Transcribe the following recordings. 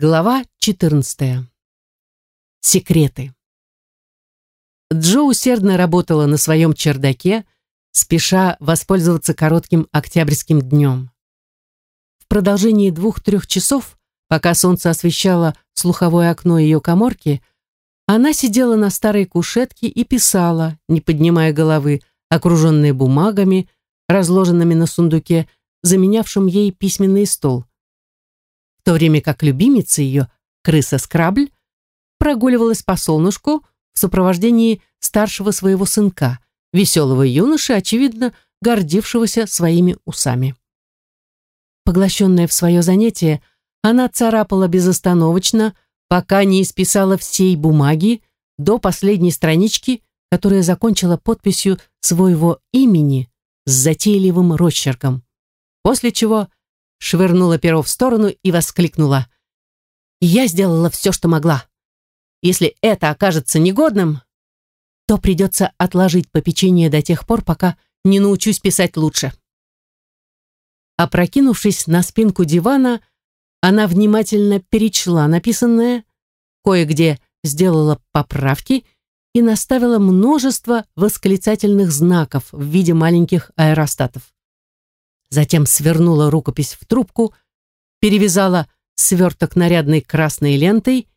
Глава 14. Секреты. Джо усердно работала на своем чердаке, спеша воспользоваться коротким октябрьским днем. В продолжении двух-трех часов, пока солнце освещало слуховое окно ее коморки, она сидела на старой кушетке и писала, не поднимая головы, окруженная бумагами, разложенными на сундуке, заменявшем ей письменный стол то время как любимица ее, крыса Скрабль, прогуливалась по солнышку в сопровождении старшего своего сынка, веселого юноши, очевидно, гордившегося своими усами. Поглощенная в свое занятие, она царапала безостановочно, пока не исписала всей бумаги до последней странички, которая закончила подписью своего имени с затейливым росчерком, после чего швырнула перо в сторону и воскликнула. «Я сделала все, что могла. Если это окажется негодным, то придется отложить попечение до тех пор, пока не научусь писать лучше». Опрокинувшись на спинку дивана, она внимательно перечла написанное, кое-где сделала поправки и наставила множество восклицательных знаков в виде маленьких аэростатов затем свернула рукопись в трубку, перевязала сверток нарядной красной лентой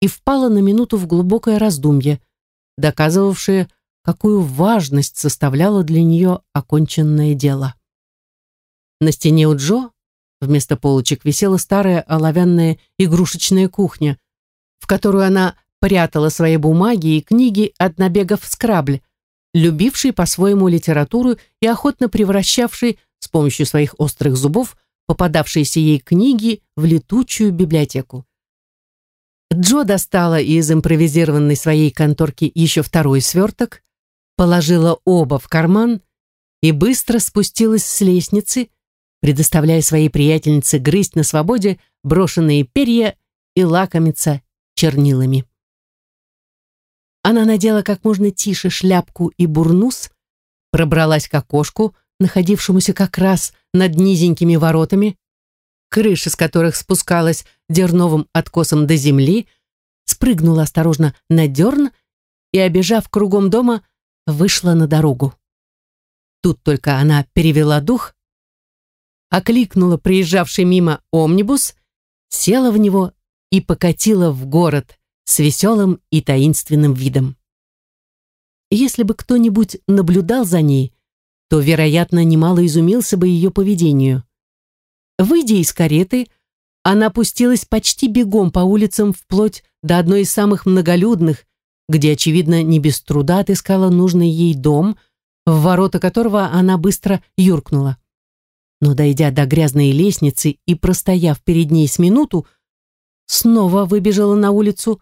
и впала на минуту в глубокое раздумье, доказывавшее, какую важность составляло для нее оконченное дело. На стене у Джо вместо полочек висела старая оловянная игрушечная кухня, в которую она прятала свои бумаги и книги от набегов скрабль, любивший по-своему литературу и охотно превращавший с помощью своих острых зубов попадавшиеся ей книги в летучую библиотеку. Джо достала из импровизированной своей конторки еще второй сверток, положила оба в карман и быстро спустилась с лестницы, предоставляя своей приятельнице грызть на свободе брошенные перья и лакомиться чернилами. Она надела как можно тише шляпку и бурнус, пробралась к окошку, находившемуся как раз над низенькими воротами, крыша с которых спускалась дерновым откосом до земли, спрыгнула осторожно на дерн и, обежав кругом дома, вышла на дорогу. Тут только она перевела дух, окликнула приезжавший мимо омнибус, села в него и покатила в город, с веселым и таинственным видом. Если бы кто-нибудь наблюдал за ней, то, вероятно, немало изумился бы ее поведению. Выйдя из кареты, она опустилась почти бегом по улицам вплоть до одной из самых многолюдных, где, очевидно, не без труда отыскала нужный ей дом, в ворота которого она быстро юркнула. Но, дойдя до грязной лестницы и простояв перед ней с минуту, снова выбежала на улицу,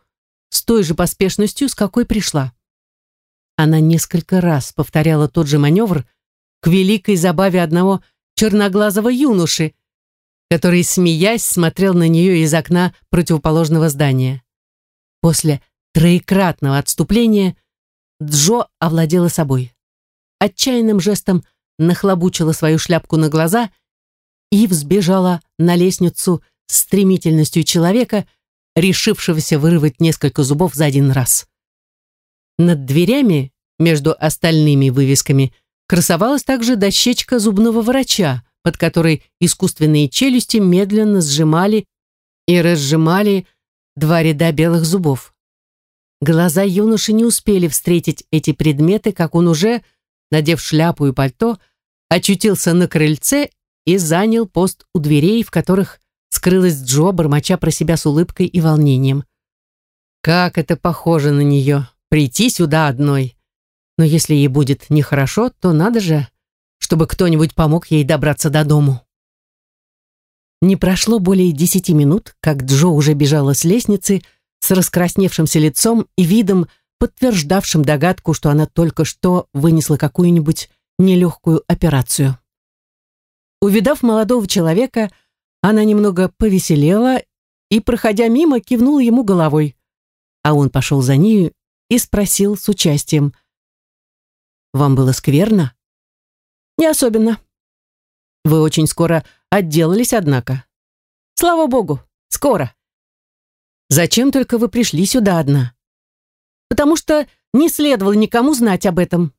с той же поспешностью, с какой пришла. Она несколько раз повторяла тот же маневр к великой забаве одного черноглазого юноши, который, смеясь, смотрел на нее из окна противоположного здания. После троекратного отступления Джо овладела собой. Отчаянным жестом нахлобучила свою шляпку на глаза и взбежала на лестницу с стремительностью человека, решившегося вырвать несколько зубов за один раз. Над дверями, между остальными вывесками, красовалась также дощечка зубного врача, под которой искусственные челюсти медленно сжимали и разжимали два ряда белых зубов. Глаза юноши не успели встретить эти предметы, как он уже, надев шляпу и пальто, очутился на крыльце и занял пост у дверей, в которых скрылась Джо, бормоча про себя с улыбкой и волнением. Как это похоже на нее, прийти сюда одной. Но если ей будет нехорошо, то надо же, чтобы кто-нибудь помог ей добраться до дому. Не прошло более десяти минут, как Джо уже бежала с лестницы с раскрасневшимся лицом и видом, подтверждавшим догадку, что она только что вынесла какую-нибудь нелегкую операцию. Увидав молодого человека, она немного повеселела и, проходя мимо, кивнула ему головой. А он пошел за нею и спросил с участием. «Вам было скверно?» «Не особенно». «Вы очень скоро отделались, однако». «Слава богу, скоро. Зачем только вы пришли сюда одна? Потому что не следовало никому знать об этом.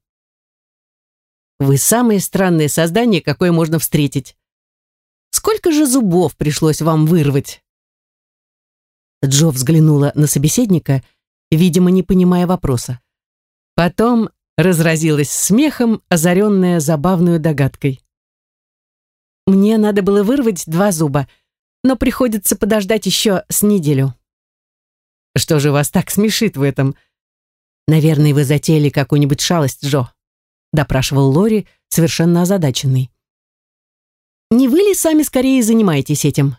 Вы самое странное создание, какое можно встретить. Сколько же зубов пришлось вам вырвать? Джо взглянула на собеседника, видимо, не понимая вопроса. Потом разразилась смехом, озаренная забавной догадкой. Мне надо было вырвать два зуба, но приходится подождать еще с неделю. Что же вас так смешит в этом? Наверное, вы затеяли какую-нибудь шалость, Джо, допрашивал Лори, совершенно озадаченный. Не вы ли сами скорее занимаетесь этим?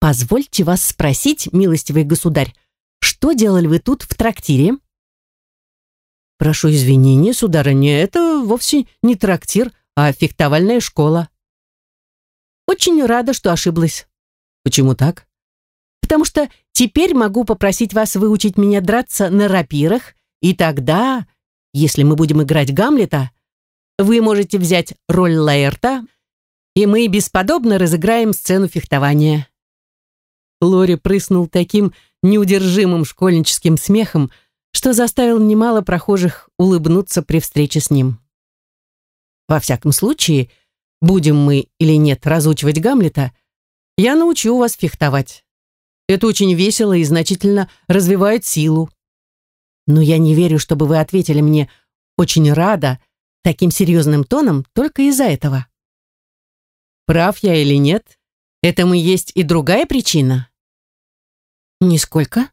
Позвольте вас спросить, милостивый государь, что делали вы тут в трактире? Прошу извинения, сударыня, это вовсе не трактир, а фехтовальная школа. Очень рада, что ошиблась. Почему так? Потому что теперь могу попросить вас выучить меня драться на рапирах, и тогда, если мы будем играть Гамлета, вы можете взять роль Лаэрта, и мы бесподобно разыграем сцену фехтования. Лори прыснул таким неудержимым школьническим смехом, что заставил немало прохожих улыбнуться при встрече с ним. Во всяком случае, будем мы или нет разучивать Гамлета, я научу вас фехтовать. Это очень весело и значительно развивает силу. Но я не верю, чтобы вы ответили мне «очень рада» таким серьезным тоном только из-за этого. Прав я или нет, этому есть и другая причина. Нисколько.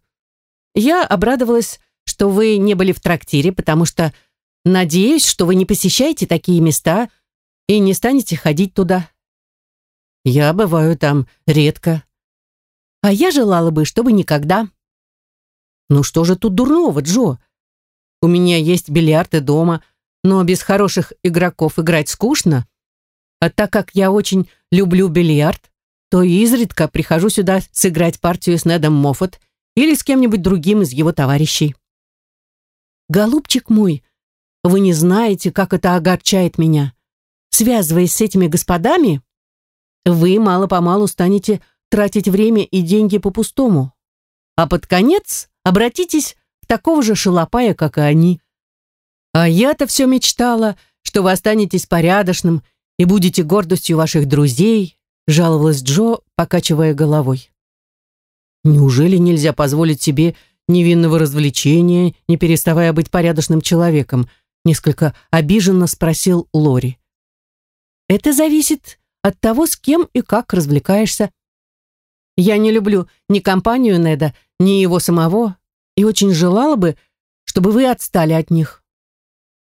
Я обрадовалась, что вы не были в трактире, потому что надеюсь, что вы не посещаете такие места и не станете ходить туда. Я бываю там редко. А я желала бы, чтобы никогда. Ну что же тут дурного, Джо? У меня есть бильярды дома, но без хороших игроков играть скучно. А так как я очень люблю бильярд, то изредка прихожу сюда сыграть партию с Недом Моффат или с кем-нибудь другим из его товарищей. Голубчик мой, вы не знаете, как это огорчает меня. Связываясь с этими господами, вы мало-помалу станете тратить время и деньги по-пустому. А под конец обратитесь в такого же шалопая, как и они. А я-то все мечтала, что вы останетесь порядочным и будете гордостью ваших друзей, жаловалась Джо, покачивая головой. Неужели нельзя позволить себе невинного развлечения, не переставая быть порядочным человеком? Несколько обиженно спросил Лори. Это зависит от того, с кем и как развлекаешься. Я не люблю ни компанию Неда, ни его самого, и очень желала бы, чтобы вы отстали от них.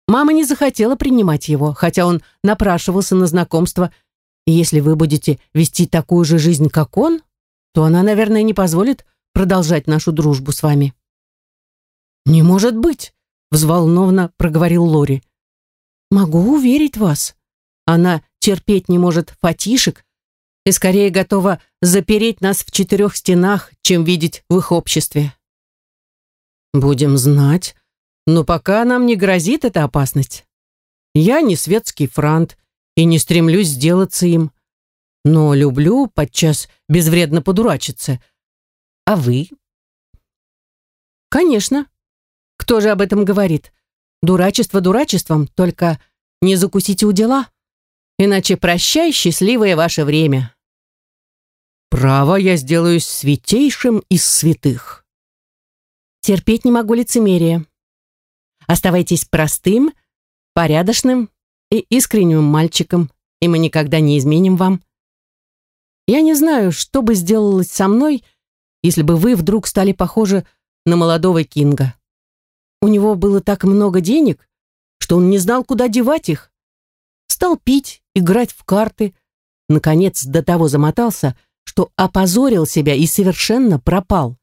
Мама не захотела принимать его, хотя он напрашивался на знакомство. И если вы будете вести такую же жизнь, как он, то она, наверное, не позволит продолжать нашу дружбу с вами». «Не может быть!» — взволнованно проговорил Лори. «Могу уверить вас. Она терпеть не может фатишек и скорее готова запереть нас в четырех стенах, чем видеть в их обществе». «Будем знать», но пока нам не грозит эта опасность. Я не светский франт и не стремлюсь сделаться им, но люблю подчас безвредно подурачиться. А вы? Конечно. Кто же об этом говорит? Дурачество дурачеством, только не закусите у дела. Иначе прощай счастливое ваше время. Право, я сделаюсь святейшим из святых. Терпеть не могу лицемерие. Оставайтесь простым, порядочным и искренним мальчиком, и мы никогда не изменим вам. Я не знаю, что бы сделалось со мной, если бы вы вдруг стали похожи на молодого Кинга. У него было так много денег, что он не знал, куда девать их. Стал пить, играть в карты, наконец до того замотался, что опозорил себя и совершенно пропал.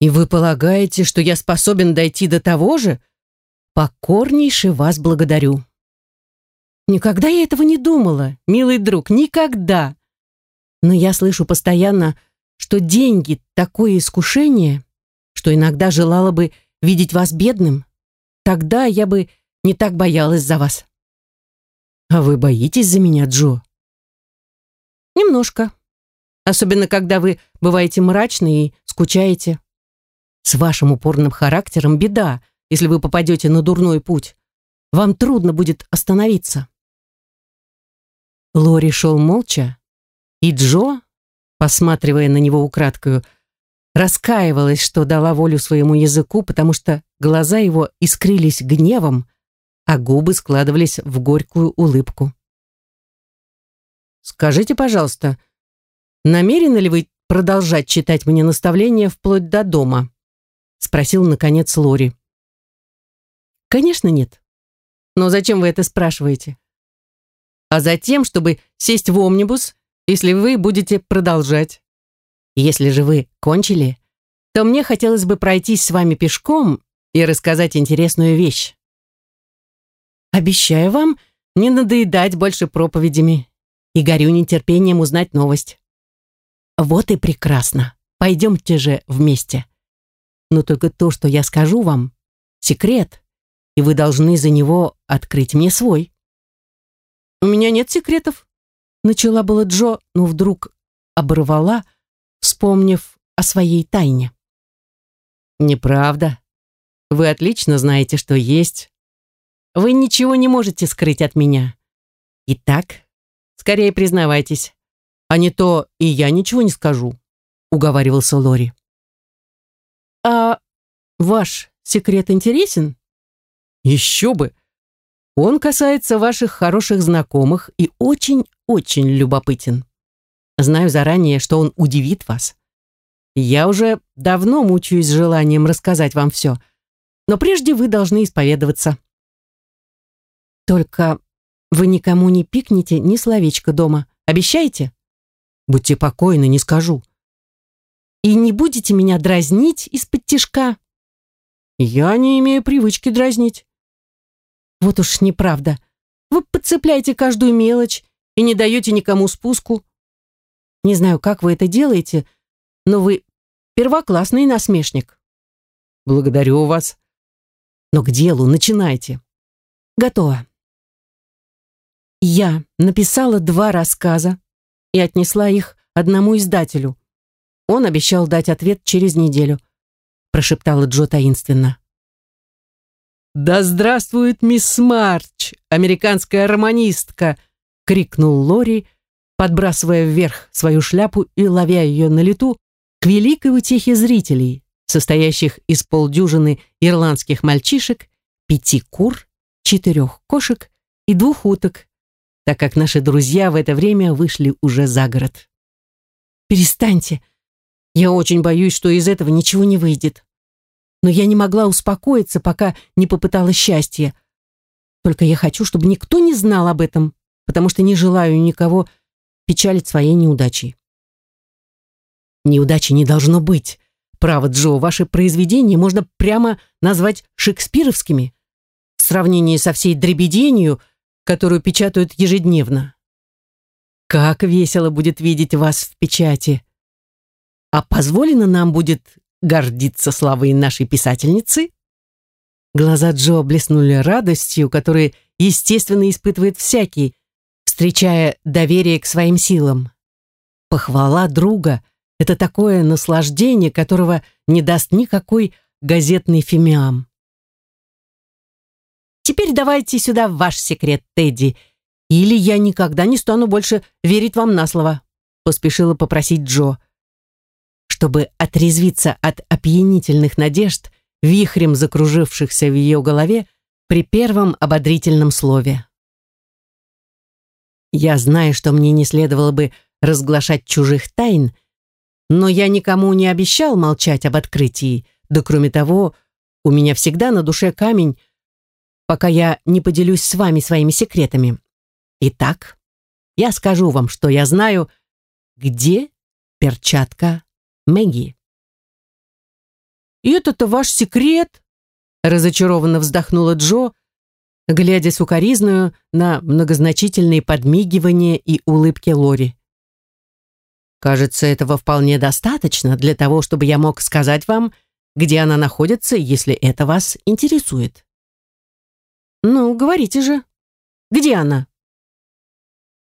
И вы полагаете, что я способен дойти до того же, Покорнейше вас благодарю. Никогда я этого не думала, милый друг, никогда. Но я слышу постоянно, что деньги — такое искушение, что иногда желала бы видеть вас бедным. Тогда я бы не так боялась за вас. А вы боитесь за меня, Джо? Немножко. особенно когда вы бываете мрачны и скучаете. С вашим упорным характером беда, если вы попадете на дурной путь. Вам трудно будет остановиться. Лори шел молча, и Джо, посматривая на него украдкою, раскаивалась, что дала волю своему языку, потому что глаза его искрились гневом, а губы складывались в горькую улыбку. «Скажите, пожалуйста, намерены ли вы продолжать читать мне наставления вплоть до дома?» спросил, наконец, Лори. «Конечно нет. Но зачем вы это спрашиваете?» «А затем, чтобы сесть в омнибус, если вы будете продолжать. Если же вы кончили, то мне хотелось бы пройтись с вами пешком и рассказать интересную вещь. Обещаю вам не надоедать больше проповедями и горю нетерпением узнать новость. Вот и прекрасно. Пойдемте же вместе. Но только то, что я скажу вам, секрет, и вы должны за него открыть мне свой. У меня нет секретов, начала было Джо, но вдруг оборвала, вспомнив о своей тайне. Неправда. Вы отлично знаете, что есть. Вы ничего не можете скрыть от меня. Итак, скорее признавайтесь, а не то и я ничего не скажу, уговаривался Лори. А ваш секрет интересен? Еще бы. Он касается ваших хороших знакомых и очень-очень любопытен. Знаю заранее, что он удивит вас. Я уже давно мучаюсь желанием рассказать вам все, но прежде вы должны исповедоваться. Только вы никому не пикните ни словечко дома. Обещаете? Будьте покойны, не скажу. И не будете меня дразнить из-под тишка? Я не имею привычки дразнить. Вот уж неправда. Вы подцепляете каждую мелочь и не даете никому спуску. Не знаю, как вы это делаете, но вы первоклассный насмешник. Благодарю вас. Но к делу начинайте. Готово. Я написала два рассказа и отнесла их одному издателю. Он обещал дать ответ через неделю, прошептала Джо таинственно. «Да здравствует мисс Марч, американская романистка!» — крикнул Лори, подбрасывая вверх свою шляпу и ловя ее на лету к великой утехе зрителей, состоящих из полдюжины ирландских мальчишек, пяти кур, четырех кошек и двух уток, так как наши друзья в это время вышли уже за город. «Перестаньте! Я очень боюсь, что из этого ничего не выйдет», но я не могла успокоиться, пока не попыталась счастья. Только я хочу, чтобы никто не знал об этом, потому что не желаю никого печалить своей неудачей. Неудачи не должно быть. Право, Джо, ваши произведения можно прямо назвать шекспировскими в сравнении со всей дребеденью, которую печатают ежедневно. Как весело будет видеть вас в печати. А позволено нам будет гордиться славой нашей писательницы?» Глаза Джо блеснули радостью, которую, естественно, испытывает всякий, встречая доверие к своим силам. Похвала друга — это такое наслаждение, которого не даст никакой газетный фимиам. «Теперь давайте сюда ваш секрет, Тедди, или я никогда не стану больше верить вам на слово», поспешила попросить Джо чтобы отрезвиться от опьянительных надежд, вихрем закружившихся в ее голове при первом ободрительном слове. Я знаю, что мне не следовало бы разглашать чужих тайн, но я никому не обещал молчать об открытии, да кроме того, у меня всегда на душе камень, пока я не поделюсь с вами своими секретами. Итак, я скажу вам, что я знаю, где перчатка Мэгги. «И это-то ваш секрет?» разочарованно вздохнула Джо, глядя сукоризную на многозначительные подмигивания и улыбки Лори. «Кажется, этого вполне достаточно для того, чтобы я мог сказать вам, где она находится, если это вас интересует». «Ну, говорите же, где она?»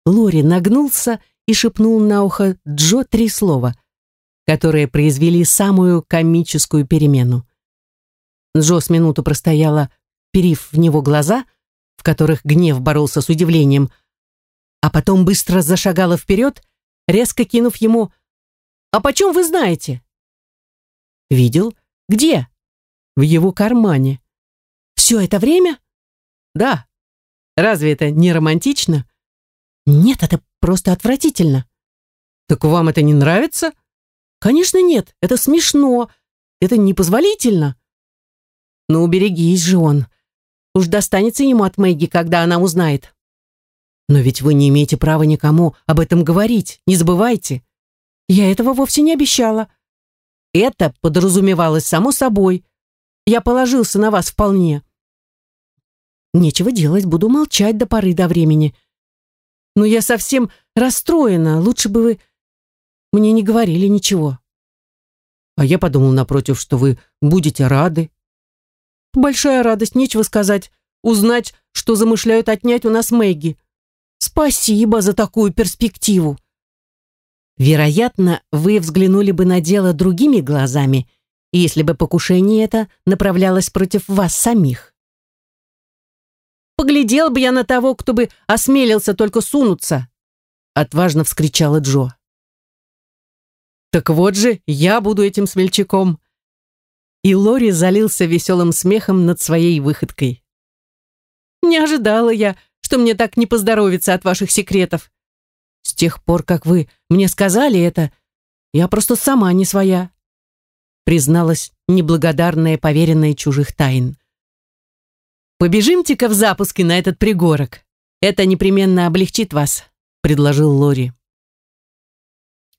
Лори нагнулся и шепнул на ухо Джо три слова, которые произвели самую комическую перемену. Джо минуту простояла, перив в него глаза, в которых гнев боролся с удивлением, а потом быстро зашагала вперед, резко кинув ему «А почем вы знаете?» «Видел? Где?» «В его кармане». «Все это время?» «Да. Разве это не романтично?» «Нет, это просто отвратительно». «Так вам это не нравится?» «Конечно нет, это смешно, это непозволительно». «Ну, уберегись же он. Уж достанется ему от Мэгги, когда она узнает». «Но ведь вы не имеете права никому об этом говорить, не забывайте». «Я этого вовсе не обещала». «Это подразумевалось само собой. Я положился на вас вполне». «Нечего делать, буду молчать до поры до времени». «Но я совсем расстроена, лучше бы вы мне не говорили ничего». «А я подумал, напротив, что вы будете рады». «Большая радость, нечего сказать, узнать, что замышляют отнять у нас Мэгги. Спасибо за такую перспективу». Вероятно, вы взглянули бы на дело другими глазами, если бы покушение это направлялось против вас самих. «Поглядел бы я на того, кто бы осмелился только сунуться!» Отважно вскричала Джо. «Так вот же, я буду этим смельчаком!» И Лори залился веселым смехом над своей выходкой. «Не ожидала я, что мне так не поздоровится от ваших секретов. С тех пор, как вы мне сказали это, я просто сама не своя», призналась неблагодарная поверенная чужих тайн. «Побежимте-ка в запуске на этот пригорок. Это непременно облегчит вас», — предложил Лори.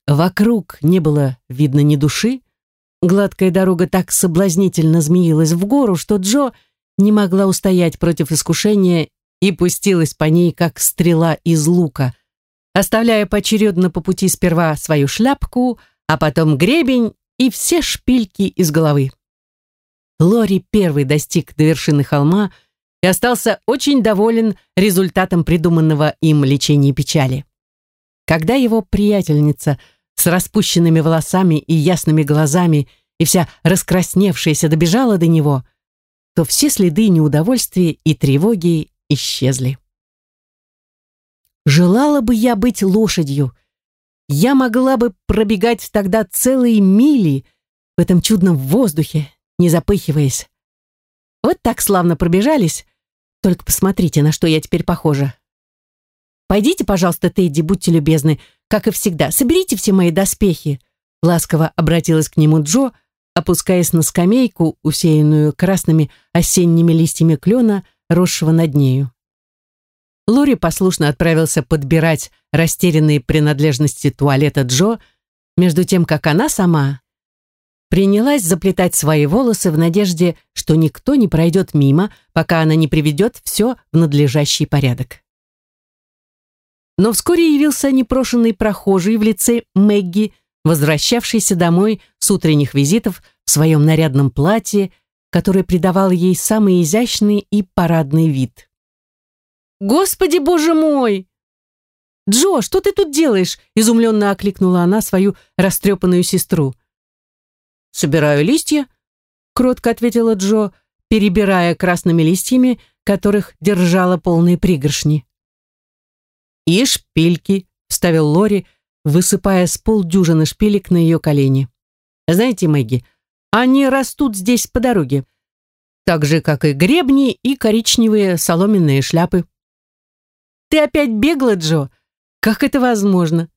Вокруг не было видно ни души. Гладкая дорога так соблазнительно змеилась в гору, что Джо не могла устоять против искушения и пустилась по ней, как стрела из лука, оставляя поочередно по пути сперва свою шляпку, а потом гребень и все шпильки из головы. Лори первый достиг до вершины холма, и остался очень доволен результатом придуманного им лечения печали. Когда его приятельница с распущенными волосами и ясными глазами и вся раскрасневшаяся добежала до него, то все следы неудовольствия и тревоги исчезли. Желала бы я быть лошадью. Я могла бы пробегать тогда целые мили в этом чудном воздухе, не запыхиваясь. Вот так славно пробежались. Только посмотрите, на что я теперь похожа. Пойдите, пожалуйста, Тедди, будьте любезны, как и всегда, соберите все мои доспехи. Ласково обратилась к нему Джо, опускаясь на скамейку, усеянную красными осенними листьями клена, росшего над нею. Лори послушно отправился подбирать растерянные принадлежности туалета Джо, между тем, как она сама принялась заплетать свои волосы в надежде, что никто не пройдет мимо, пока она не приведет все в надлежащий порядок. Но вскоре явился непрошенный прохожий в лице Мэгги, возвращавшийся домой с утренних визитов в своем нарядном платье, которое придавало ей самый изящный и парадный вид. «Господи, боже мой!» «Джо, что ты тут делаешь?» изумленно окликнула она свою растрепанную сестру. «Собираю листья», — кротко ответила Джо, перебирая красными листьями, которых держала полные пригоршни. «И шпильки», — вставил Лори, высыпая с полдюжины шпилек на ее колени. «Знаете, Мэгги, они растут здесь по дороге, так же, как и гребни и коричневые соломенные шляпы». «Ты опять бегла, Джо? Как это возможно?»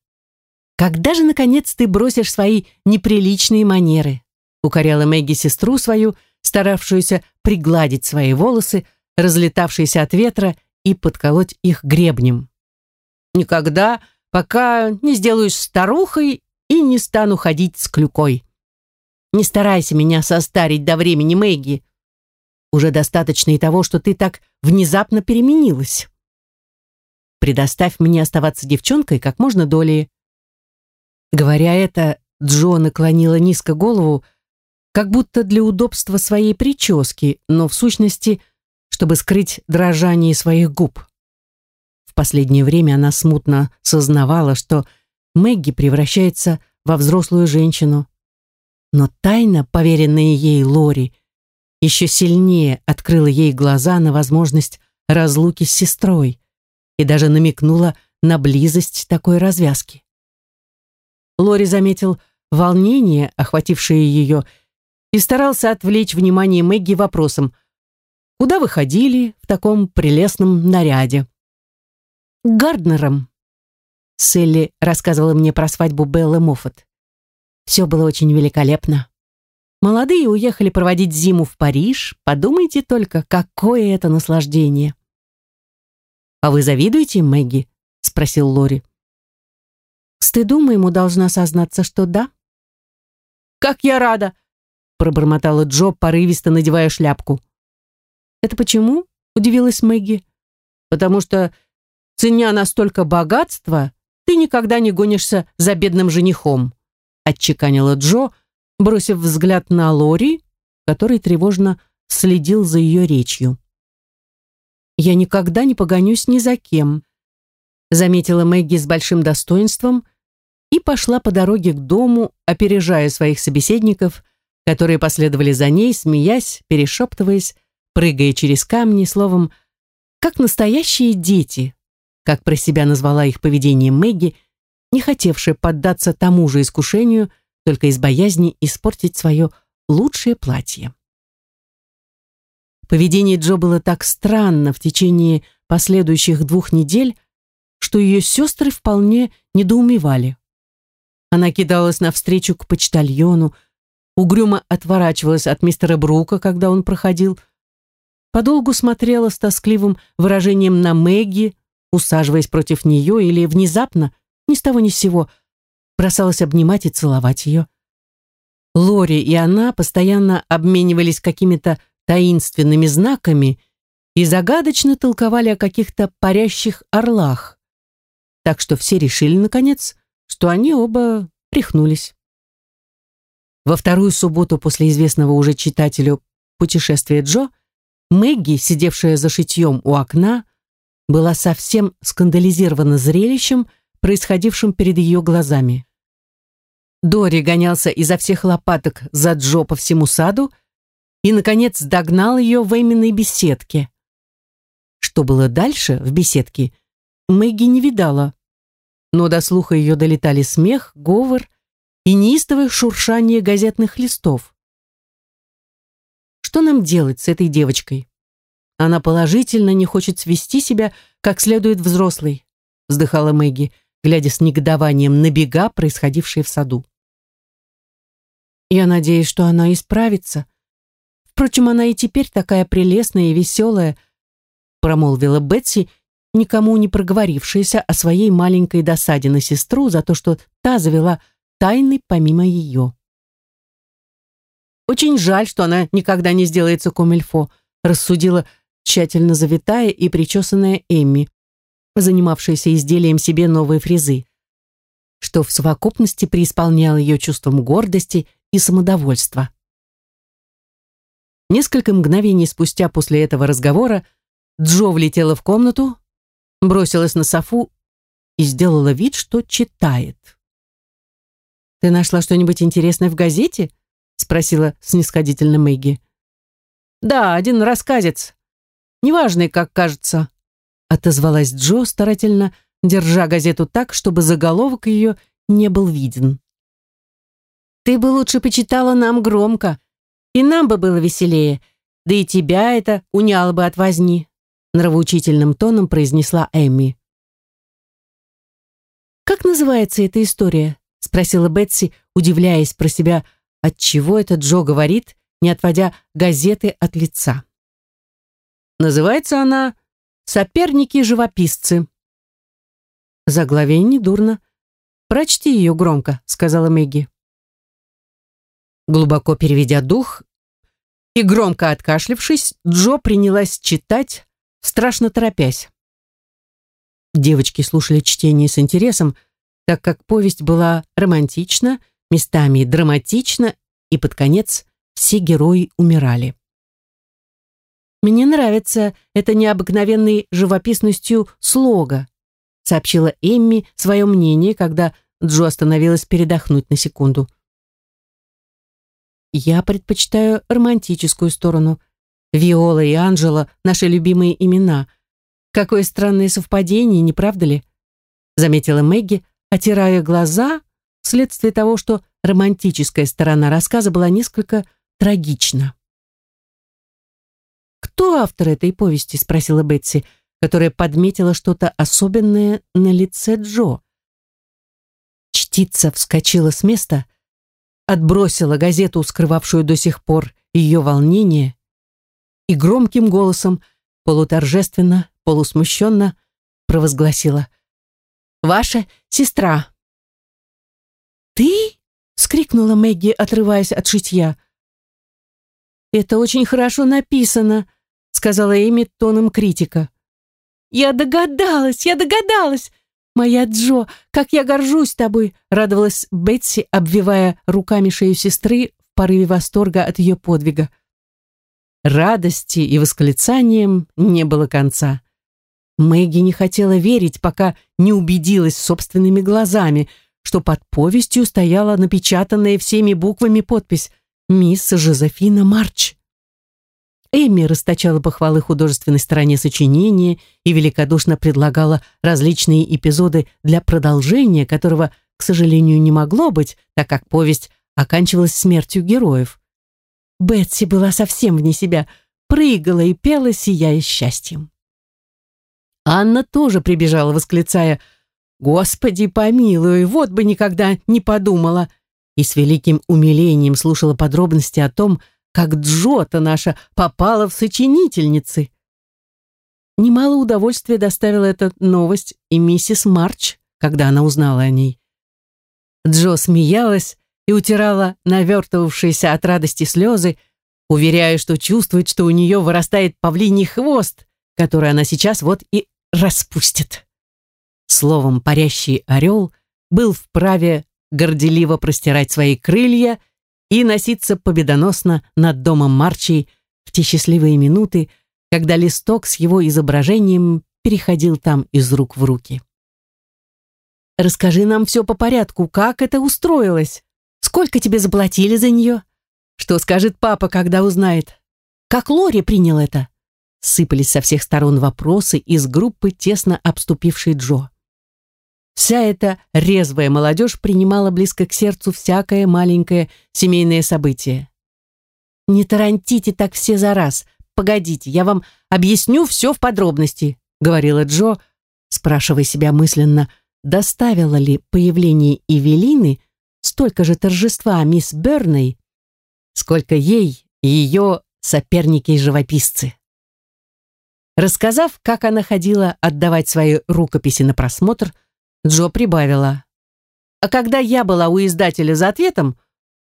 «Когда же, наконец, ты бросишь свои неприличные манеры?» укоряла Мэгги сестру свою, старавшуюся пригладить свои волосы, разлетавшиеся от ветра, и подколоть их гребнем. «Никогда, пока не сделаюсь старухой и не стану ходить с клюкой. Не старайся меня состарить до времени, Мэгги. Уже достаточно и того, что ты так внезапно переменилась. Предоставь мне оставаться девчонкой как можно долее». Говоря это, Джо наклонила низко голову, как будто для удобства своей прически, но в сущности, чтобы скрыть дрожание своих губ. В последнее время она смутно сознавала, что Мэгги превращается во взрослую женщину. Но тайна, поверенная ей Лори, еще сильнее открыла ей глаза на возможность разлуки с сестрой и даже намекнула на близость такой развязки. Лори заметил волнение, охватившее ее, и старался отвлечь внимание Мэгги вопросом «Куда вы ходили в таком прелестном наряде?» «К Гарднерам», Селли рассказывала мне про свадьбу Беллы Моффат. Все было очень великолепно. Молодые уехали проводить зиму в Париж. Подумайте только, какое это наслаждение. «А вы завидуете, Мэгги?» — спросил Лори. К стыду моему должна сознаться, что да. «Как я рада!» — пробормотала Джо, порывисто надевая шляпку. «Это почему?» — удивилась Мэгги. «Потому что, ценя настолько богатства, ты никогда не гонишься за бедным женихом», — отчеканила Джо, бросив взгляд на Лори, который тревожно следил за ее речью. «Я никогда не погонюсь ни за кем», — заметила Мэгги с большим достоинством и пошла по дороге к дому, опережая своих собеседников, которые последовали за ней, смеясь, перешептываясь, прыгая через камни, словом, как настоящие дети, как про себя назвала их поведение Мэгги, не хотевшая поддаться тому же искушению, только из боязни испортить свое лучшее платье. Поведение Джо было так странно в течение последующих двух недель, что ее сестры вполне недоумевали. Она кидалась навстречу к почтальону, угрюмо отворачивалась от мистера Брука, когда он проходил, подолгу смотрела с тоскливым выражением на Мэгги, усаживаясь против нее или внезапно, ни с того ни с сего, бросалась обнимать и целовать ее. Лори и она постоянно обменивались какими-то таинственными знаками и загадочно толковали о каких-то парящих орлах. Так что все решили, наконец, что они оба прихнулись. Во вторую субботу после известного уже читателю «Путешествия Джо» Мэгги, сидевшая за шитьем у окна, была совсем скандализирована зрелищем, происходившим перед ее глазами. Дори гонялся изо всех лопаток за Джо по всему саду и, наконец, догнал ее в именной беседке. Что было дальше в беседке, Мэгги не видала, но до слуха ее долетали смех, говор и неистовое шуршание газетных листов. Что нам делать с этой девочкой? Она положительно не хочет свести себя как следует взрослой, вздыхала Мэгги, глядя с негодованием на бега, происходившие в саду. Я надеюсь, что она исправится. Впрочем, она и теперь такая прелестная и веселая, промолвила Бетси, никому не проговорившаяся о своей маленькой досаде на сестру за то, что та завела тайны помимо ее. Очень жаль, что она никогда не сделается комильфо, рассудила тщательно завитая и причесанная Эмми, занимавшаяся изделием себе новой фрезы, что в совокупности преисполняло ее чувством гордости и самодовольства. Несколько мгновений спустя после этого разговора Джо влетела в комнату, бросилась на софу и сделала вид, что читает. «Ты нашла что-нибудь интересное в газете?» спросила снисходительно Мэгги. «Да, один рассказец неважный, как кажется», отозвалась Джо, старательно держа газету так, чтобы заголовок ее не был виден. «Ты бы лучше почитала нам громко, и нам бы было веселее, да и тебя это уняло бы от возни», нравоучительным тоном произнесла Эмми. «Как называется эта история?» спросила Бетси, удивляясь про себя, от чего это Джо говорит, не отводя газеты от лица. Называется она «Соперники-живописцы». Заглавие недурно. «Прочти ее громко», — сказала Мэгги. Глубоко переведя дух и громко откашлившись, Джо принялась читать, страшно торопясь. Девочки слушали чтение с интересом, так как повесть была романтична, местами драматична, и под конец все герои умирали. «Мне нравится это необыкновенной живописностью слога», сообщила Эмми свое мнение, когда Джо остановилась передохнуть на секунду. «Я предпочитаю романтическую сторону. Виола и Анжела — наши любимые имена. Какое странное совпадение, не правда ли?» Заметила Мэгги, отирая глаза, вследствие того, что романтическая сторона рассказа была несколько трагична. «Кто автор этой повести?» — спросила Бетси, которая подметила что-то особенное на лице Джо. Чтица вскочила с места, отбросила газету, скрывавшую до сих пор ее волнение, и громким голосом, полуторжественно, полусмущенно, провозгласила «Ваша сестра». «Ты?» — скрикнула Мэгги, отрываясь от шитья. «Это очень хорошо написано», — сказала Эми тоном критика. «Я догадалась, я догадалась! Моя Джо, как я горжусь тобой!» — радовалась Бетси, обвивая руками шею сестры в порыве восторга от ее подвига. Радости и восклицаниям не было конца. Мэгги не хотела верить, пока не убедилась собственными глазами, что под повестью стояла напечатанная всеми буквами подпись «Мисс Жозефина Марч». Эми расточала похвалы художественной стороне сочинения и великодушно предлагала различные эпизоды для продолжения, которого, к сожалению, не могло быть, так как повесть оканчивалась смертью героев. Бетси была совсем вне себя, прыгала и пела, сияя счастьем. Анна тоже прибежала, восклицая «Господи помилуй, вот бы никогда не подумала!» И с великим умилением слушала подробности о том, как Джота наша попала в сочинительницы. Немало удовольствия доставила эта новость и миссис Марч, когда она узнала о ней. Джо смеялась и утирала навертывавшиеся от радости слезы, уверяя, что чувствует, что у нее вырастает павлиний хвост, который она сейчас вот и распустит. Словом, парящий орел был вправе горделиво простирать свои крылья и носиться победоносно над домом Марчей в те счастливые минуты, когда листок с его изображением переходил там из рук в руки. «Расскажи нам все по порядку, как это устроилось? Сколько тебе заплатили за нее? Что скажет папа, когда узнает? Как Лори принял это?» Сыпались со всех сторон вопросы из группы, тесно обступившей Джо. Вся эта резвая молодежь принимала близко к сердцу всякое маленькое семейное событие. «Не тарантите так все за раз. Погодите, я вам объясню все в подробности», говорила Джо, спрашивая себя мысленно, доставило ли появление Эвелины столько же торжества мисс Берной, сколько ей и ее соперники-живописцы. Рассказав, как она ходила отдавать свои рукописи на просмотр, Джо прибавила. А когда я была у издателя за ответом,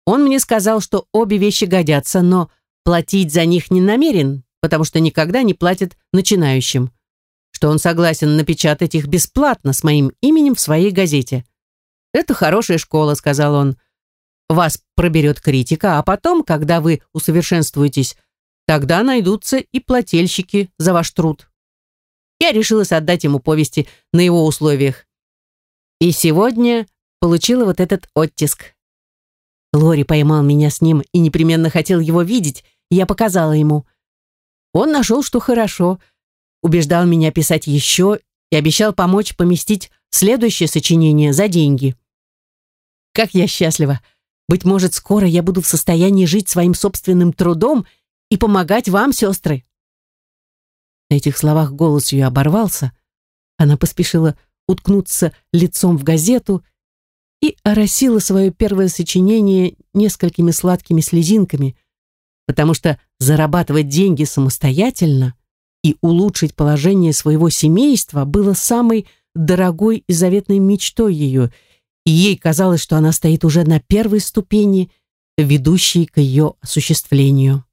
он мне сказал, что обе вещи годятся, но платить за них не намерен, потому что никогда не платит начинающим, что он согласен напечатать их бесплатно с моим именем в своей газете. «Это хорошая школа», — сказал он. «Вас проберет критика, а потом, когда вы усовершенствуетесь, тогда найдутся и плательщики за ваш труд». Я решилась отдать ему повести на его условиях. И сегодня получила вот этот оттиск. Лори поймал меня с ним и непременно хотел его видеть, и я показала ему. Он нашел, что хорошо, убеждал меня писать еще и обещал помочь поместить следующее сочинение за деньги. Как я счастлива! Быть может, скоро я буду в состоянии жить своим собственным трудом и помогать вам, сестры. На этих словах голос ее оборвался. Она поспешила уткнуться лицом в газету и оросила свое первое сочинение несколькими сладкими слезинками, потому что зарабатывать деньги самостоятельно и улучшить положение своего семейства было самой дорогой и заветной мечтой ее, и ей казалось, что она стоит уже на первой ступени, ведущей к ее осуществлению.